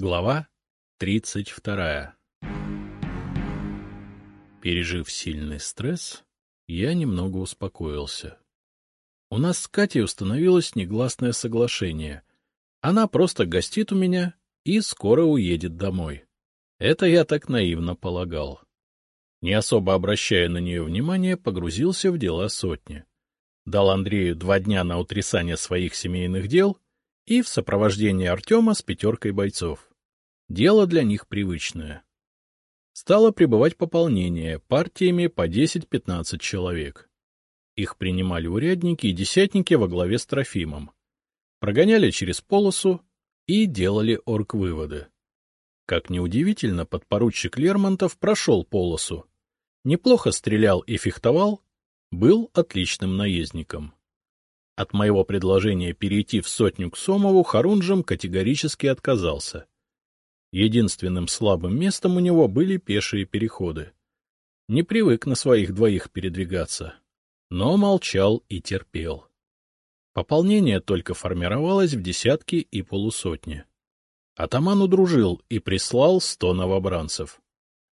Глава 32 Пережив сильный стресс, я немного успокоился. У нас с Катей установилось негласное соглашение. Она просто гостит у меня и скоро уедет домой. Это я так наивно полагал. Не особо обращая на нее внимания, погрузился в дела сотни. Дал Андрею два дня на утрясание своих семейных дел и в сопровождении Артема с пятеркой бойцов. Дело для них привычное. Стало прибывать пополнение партиями по 10-15 человек. Их принимали урядники и десятники во главе с Трофимом. Прогоняли через полосу и делали орг-выводы. Как неудивительно, подпоручик Лермонтов прошел полосу. Неплохо стрелял и фехтовал, был отличным наездником. От моего предложения перейти в сотню к Сомову Харунжем категорически отказался. Единственным слабым местом у него были пешие переходы. Не привык на своих двоих передвигаться, но молчал и терпел. Пополнение только формировалось в десятки и полусотни. Атаман удружил и прислал сто новобранцев.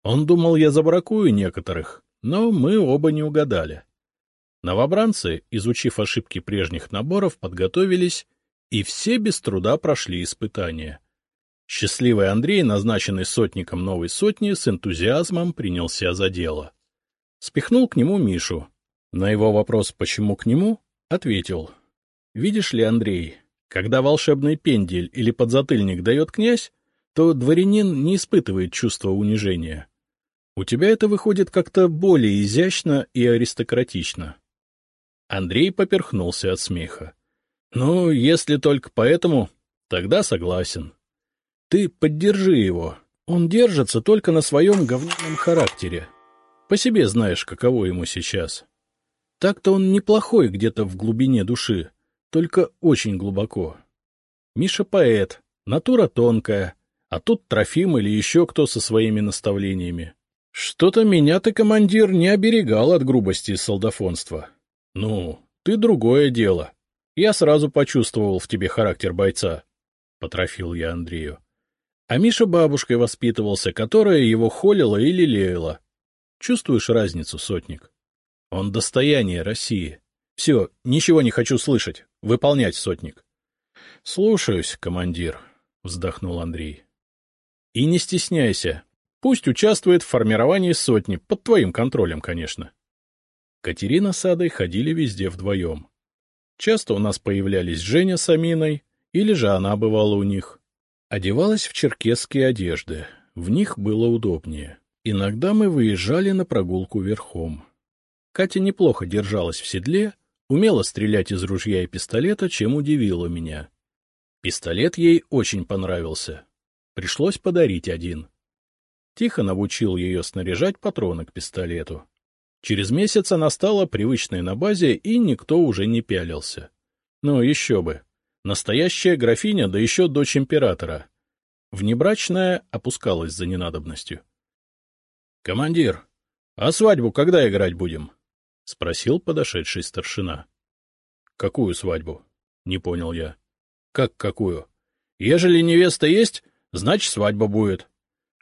Он думал, я забракую некоторых, но мы оба не угадали. Новобранцы, изучив ошибки прежних наборов, подготовились, и все без труда прошли испытания. Счастливый Андрей, назначенный сотником новой сотни, с энтузиазмом принялся за дело. Спихнул к нему Мишу. На его вопрос «почему к нему?» ответил. «Видишь ли, Андрей, когда волшебный пендель или подзатыльник дает князь, то дворянин не испытывает чувства унижения. У тебя это выходит как-то более изящно и аристократично. Андрей поперхнулся от смеха. — Ну, если только поэтому, тогда согласен. Ты поддержи его. Он держится только на своем говняном характере. По себе знаешь, каково ему сейчас. Так-то он неплохой где-то в глубине души, только очень глубоко. Миша поэт, натура тонкая, а тут Трофим или еще кто со своими наставлениями. Что-то меня ты, командир, не оберегал от грубости и солдафонства. Ну, ты другое дело. Я сразу почувствовал в тебе характер бойца, — потрофил я Андрею. А Миша бабушкой воспитывался, которая его холила или лелеяла. Чувствуешь разницу, сотник? Он достояние России. Все, ничего не хочу слышать. Выполнять, сотник. — Слушаюсь, командир, — вздохнул Андрей. — И не стесняйся. Пусть участвует в формировании сотни, под твоим контролем, конечно. Катерина с Адой ходили везде вдвоем. Часто у нас появлялись Женя с Аминой, или же она бывала у них. Одевалась в черкесские одежды, в них было удобнее. Иногда мы выезжали на прогулку верхом. Катя неплохо держалась в седле, умела стрелять из ружья и пистолета, чем удивила меня. Пистолет ей очень понравился. Пришлось подарить один. Тихо научил ее снаряжать патроны к пистолету. Через месяц она стала привычной на базе, и никто уже не пялился. Ну, еще бы. Настоящая графиня, да еще дочь императора. Внебрачная опускалась за ненадобностью. — Командир, а свадьбу когда играть будем? — спросил подошедший старшина. — Какую свадьбу? — не понял я. — Как какую? Ежели невеста есть, значит, свадьба будет.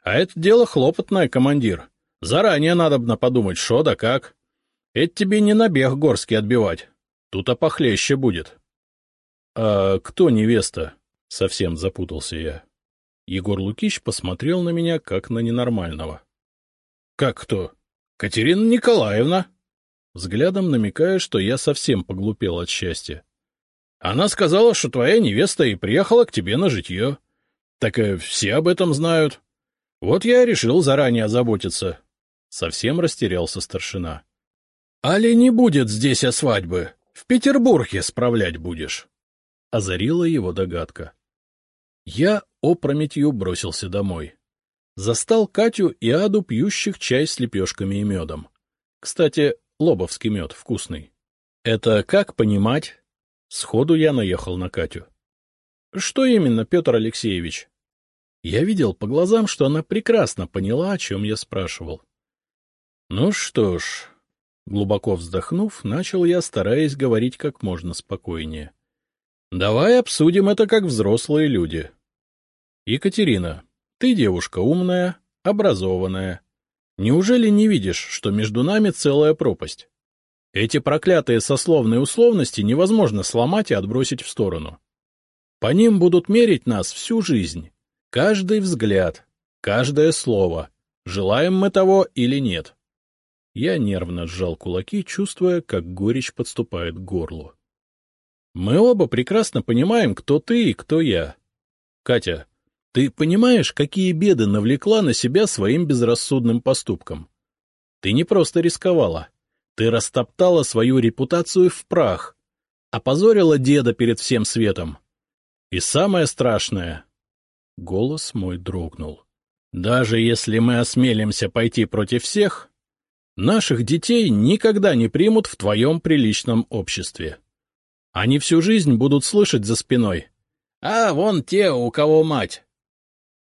А это дело хлопотное, командир. Заранее надобно подумать, что да как. Это тебе не набег горский отбивать. Тут опохлеще будет. — А кто невеста? — совсем запутался я. Егор Лукич посмотрел на меня, как на ненормального. — Как кто? Катерина Николаевна взглядом намекая, что я совсем поглупел от счастья. Она сказала, что твоя невеста и приехала к тебе на житье. Так и все об этом знают. Вот я решил заранее озаботиться. Совсем растерялся старшина. — Али не будет здесь о свадьбы. В Петербурге справлять будешь. Озарила его догадка. Я опрометью бросился домой. Застал Катю и Аду, пьющих чай с лепешками и медом. Кстати, Лобовский мед, вкусный. Это как понимать? Сходу я наехал на Катю. Что именно, Петр Алексеевич? Я видел по глазам, что она прекрасно поняла, о чем я спрашивал. Ну что ж, глубоко вздохнув, начал я, стараясь говорить как можно спокойнее. Давай обсудим это как взрослые люди. — Екатерина, ты девушка умная, образованная. Неужели не видишь, что между нами целая пропасть? Эти проклятые сословные условности невозможно сломать и отбросить в сторону. По ним будут мерить нас всю жизнь. Каждый взгляд, каждое слово, желаем мы того или нет. Я нервно сжал кулаки, чувствуя, как горечь подступает к горлу. Мы оба прекрасно понимаем, кто ты и кто я. Катя, ты понимаешь, какие беды навлекла на себя своим безрассудным поступком? Ты не просто рисковала. Ты растоптала свою репутацию в прах, опозорила деда перед всем светом. И самое страшное... Голос мой дрогнул. Даже если мы осмелимся пойти против всех, наших детей никогда не примут в твоем приличном обществе. Они всю жизнь будут слышать за спиной. А вон те, у кого мать.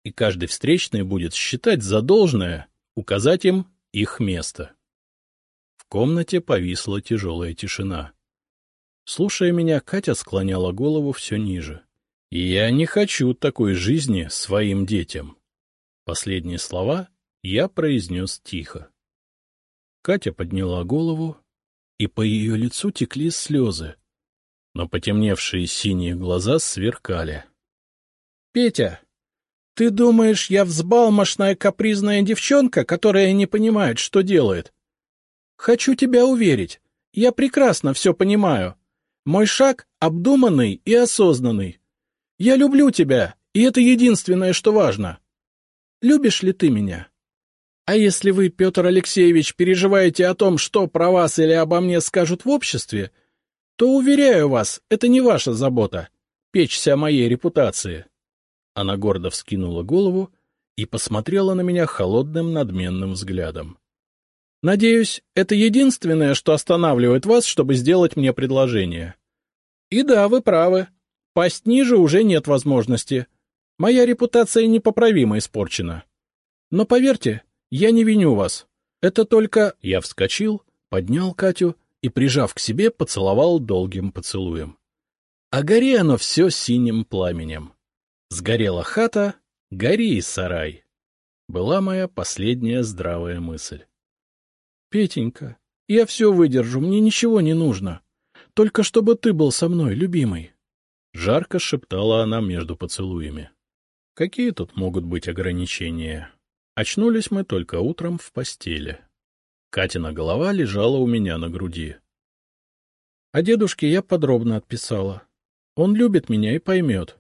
И каждый встречный будет считать за должное указать им их место. В комнате повисла тяжелая тишина. Слушая меня, Катя склоняла голову все ниже. «Я не хочу такой жизни своим детям». Последние слова я произнес тихо. Катя подняла голову, и по ее лицу текли слезы, но потемневшие синие глаза сверкали. — Петя, ты думаешь, я взбалмошная капризная девчонка, которая не понимает, что делает? Хочу тебя уверить, я прекрасно все понимаю. Мой шаг обдуманный и осознанный. Я люблю тебя, и это единственное, что важно. Любишь ли ты меня? А если вы, Петр Алексеевич, переживаете о том, что про вас или обо мне скажут в обществе, то, уверяю вас, это не ваша забота — печься о моей репутации. Она гордо вскинула голову и посмотрела на меня холодным надменным взглядом. — Надеюсь, это единственное, что останавливает вас, чтобы сделать мне предложение. — И да, вы правы. Пасть ниже уже нет возможности. Моя репутация непоправимо испорчена. Но поверьте, я не виню вас. Это только... Я вскочил, поднял Катю и, прижав к себе, поцеловал долгим поцелуем. А гори оно все синим пламенем. Сгорела хата, гори и сарай. Была моя последняя здравая мысль. — Петенька, я все выдержу, мне ничего не нужно. Только чтобы ты был со мной, любимый. Жарко шептала она между поцелуями. Какие тут могут быть ограничения? Очнулись мы только утром в постели. Катина голова лежала у меня на груди. О дедушке я подробно отписала. Он любит меня и поймет.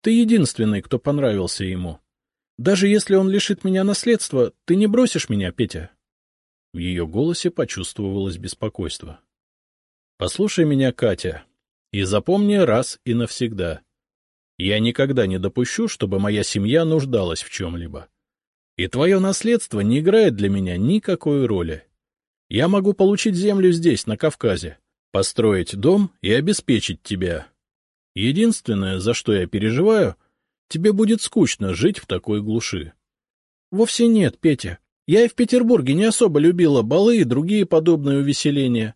Ты единственный, кто понравился ему. Даже если он лишит меня наследства, ты не бросишь меня, Петя. В ее голосе почувствовалось беспокойство. — Послушай меня, Катя, и запомни раз и навсегда. Я никогда не допущу, чтобы моя семья нуждалась в чем-либо. И твое наследство не играет для меня никакой роли. Я могу получить землю здесь, на Кавказе, построить дом и обеспечить тебя. Единственное, за что я переживаю, тебе будет скучно жить в такой глуши. — Вовсе нет, Петя. Я и в Петербурге не особо любила балы и другие подобные увеселения.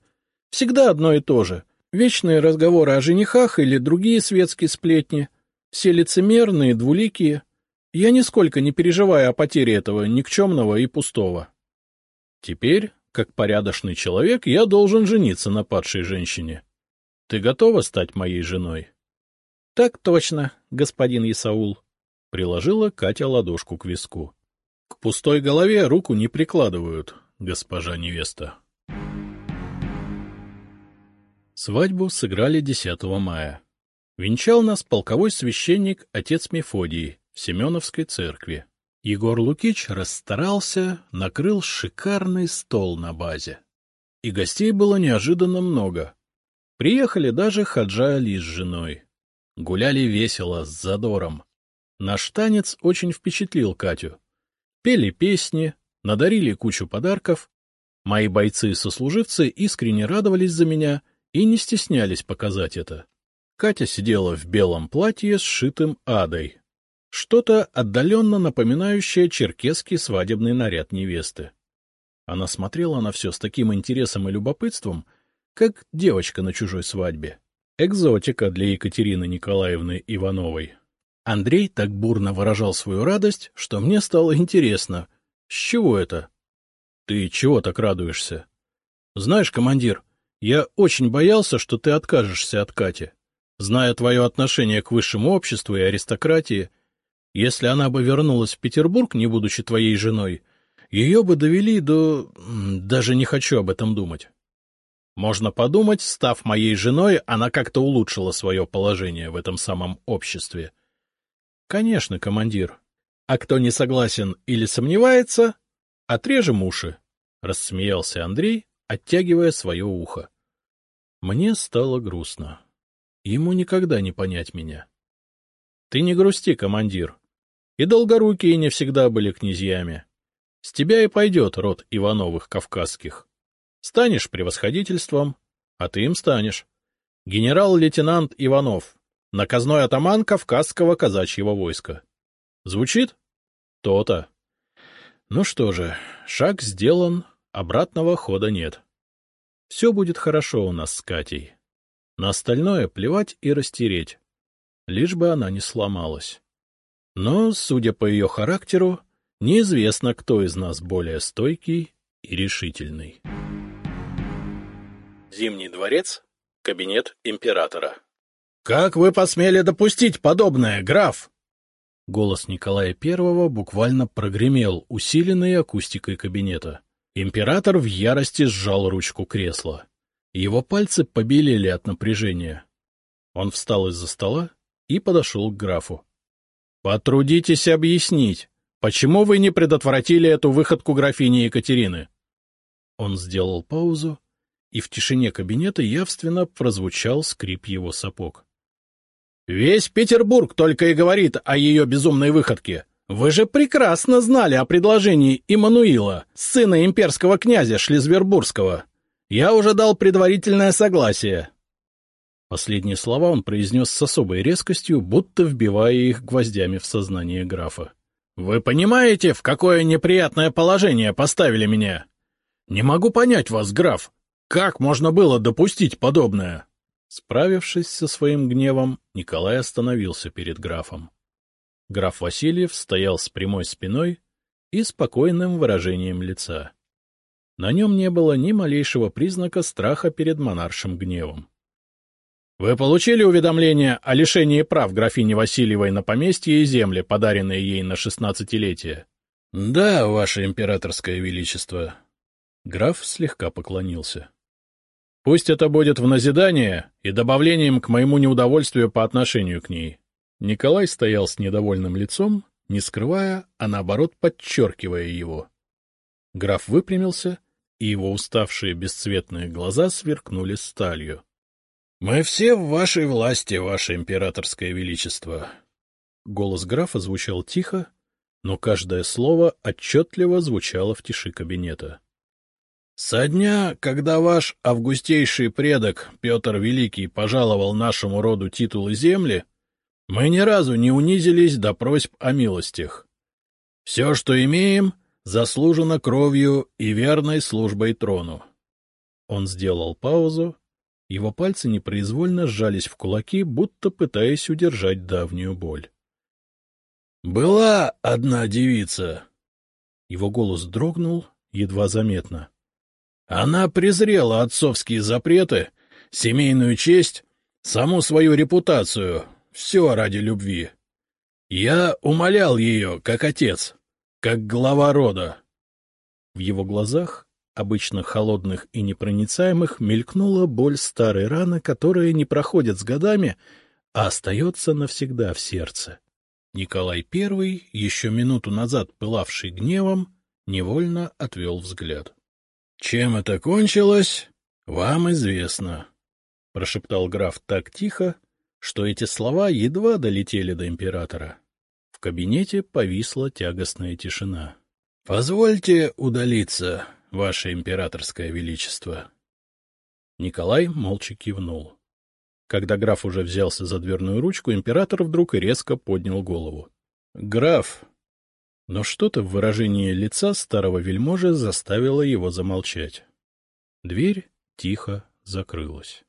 Всегда одно и то же. Вечные разговоры о женихах или другие светские сплетни. Все лицемерные, двуликие. Я нисколько не переживаю о потере этого никчемного и пустого. Теперь, как порядочный человек, я должен жениться на падшей женщине. Ты готова стать моей женой? — Так точно, господин Исаул, — приложила Катя ладошку к виску. — К пустой голове руку не прикладывают, госпожа невеста. Свадьбу сыграли 10 мая. Венчал нас полковой священник отец Мефодий, Семеновской церкви. Егор Лукич расстарался, накрыл шикарный стол на базе. И гостей было неожиданно много. Приехали даже Хаджа Али с женой. Гуляли весело, с задором. Наш танец очень впечатлил Катю. Пели песни, надарили кучу подарков. Мои бойцы-сослуживцы искренне радовались за меня и не стеснялись показать это. Катя сидела в белом платье, сшитым адой, что-то отдаленно напоминающее черкесский свадебный наряд невесты. Она смотрела на все с таким интересом и любопытством, как девочка на чужой свадьбе. Экзотика для Екатерины Николаевны Ивановой. Андрей так бурно выражал свою радость, что мне стало интересно, с чего это? — Ты чего так радуешься? — Знаешь, командир, я очень боялся, что ты откажешься от Кати. Зная твое отношение к высшему обществу и аристократии, если она бы вернулась в Петербург, не будучи твоей женой, ее бы довели до... Даже не хочу об этом думать. Можно подумать, став моей женой, она как-то улучшила свое положение в этом самом обществе. — Конечно, командир. А кто не согласен или сомневается, отрежем уши, — рассмеялся Андрей, оттягивая свое ухо. Мне стало грустно. Ему никогда не понять меня. — Ты не грусти, командир. И долгорукие не всегда были князьями. С тебя и пойдет род Ивановых кавказских. Станешь превосходительством, а ты им станешь. Генерал-лейтенант Иванов, Наказной атаман Кавказского казачьего войска. Звучит? То-то. Ну что же, шаг сделан, обратного хода нет. Все будет хорошо у нас с Катей. На остальное плевать и растереть, лишь бы она не сломалась. Но, судя по ее характеру, неизвестно, кто из нас более стойкий и решительный. Зимний дворец, кабинет императора. «Как вы посмели допустить подобное, граф?» Голос Николая Первого буквально прогремел, усиленный акустикой кабинета. Император в ярости сжал ручку кресла. Его пальцы побелели от напряжения. Он встал из-за стола и подошел к графу. — Потрудитесь объяснить, почему вы не предотвратили эту выходку графини Екатерины? Он сделал паузу, и в тишине кабинета явственно прозвучал скрип его сапог. Весь Петербург только и говорит о ее безумной выходке. Вы же прекрасно знали о предложении Иммануила, сына имперского князя Шлизвербургского. Я уже дал предварительное согласие. Последние слова он произнес с особой резкостью, будто вбивая их гвоздями в сознание графа. — Вы понимаете, в какое неприятное положение поставили меня? Не могу понять вас, граф. Как можно было допустить подобное? Справившись со своим гневом, Николай остановился перед графом. Граф Васильев стоял с прямой спиной и спокойным выражением лица. На нем не было ни малейшего признака страха перед монаршим гневом. — Вы получили уведомление о лишении прав графини Васильевой на поместье и земли, подаренные ей на шестнадцатилетие? — Да, ваше императорское величество. Граф слегка поклонился. — Пусть это будет в назидание и добавлением к моему неудовольствию по отношению к ней. Николай стоял с недовольным лицом, не скрывая, а наоборот подчеркивая его. Граф выпрямился, и его уставшие бесцветные глаза сверкнули сталью. — Мы все в вашей власти, ваше императорское величество. Голос графа звучал тихо, но каждое слово отчетливо звучало в тиши кабинета. — со дня, когда ваш августейший предок Петр Великий пожаловал нашему роду титулы земли, мы ни разу не унизились до просьб о милостях. Все, что имеем, заслужено кровью и верной службой трону. Он сделал паузу, его пальцы непроизвольно сжались в кулаки, будто пытаясь удержать давнюю боль. — Была одна девица. Его голос дрогнул, едва заметно. — она презрела отцовские запреты, семейную честь, саму свою репутацию, все ради любви. Я умолял ее, как отец, как глава рода. В его глазах, обычно холодных и непроницаемых, мелькнула боль старой раны, которая не проходит с годами, а остается навсегда в сердце. Николай I, еще минуту назад пылавший гневом, невольно отвел взгляд. — Чем это кончилось, вам известно, — прошептал граф так тихо, что эти слова едва долетели до императора. В кабинете повисла тягостная тишина. — Позвольте удалиться, ваше императорское величество. Николай молча кивнул. Когда граф уже взялся за дверную ручку, император вдруг резко поднял голову. — Граф, но что-то в выражении лица старого вельможи заставило его замолчать. Дверь тихо закрылась.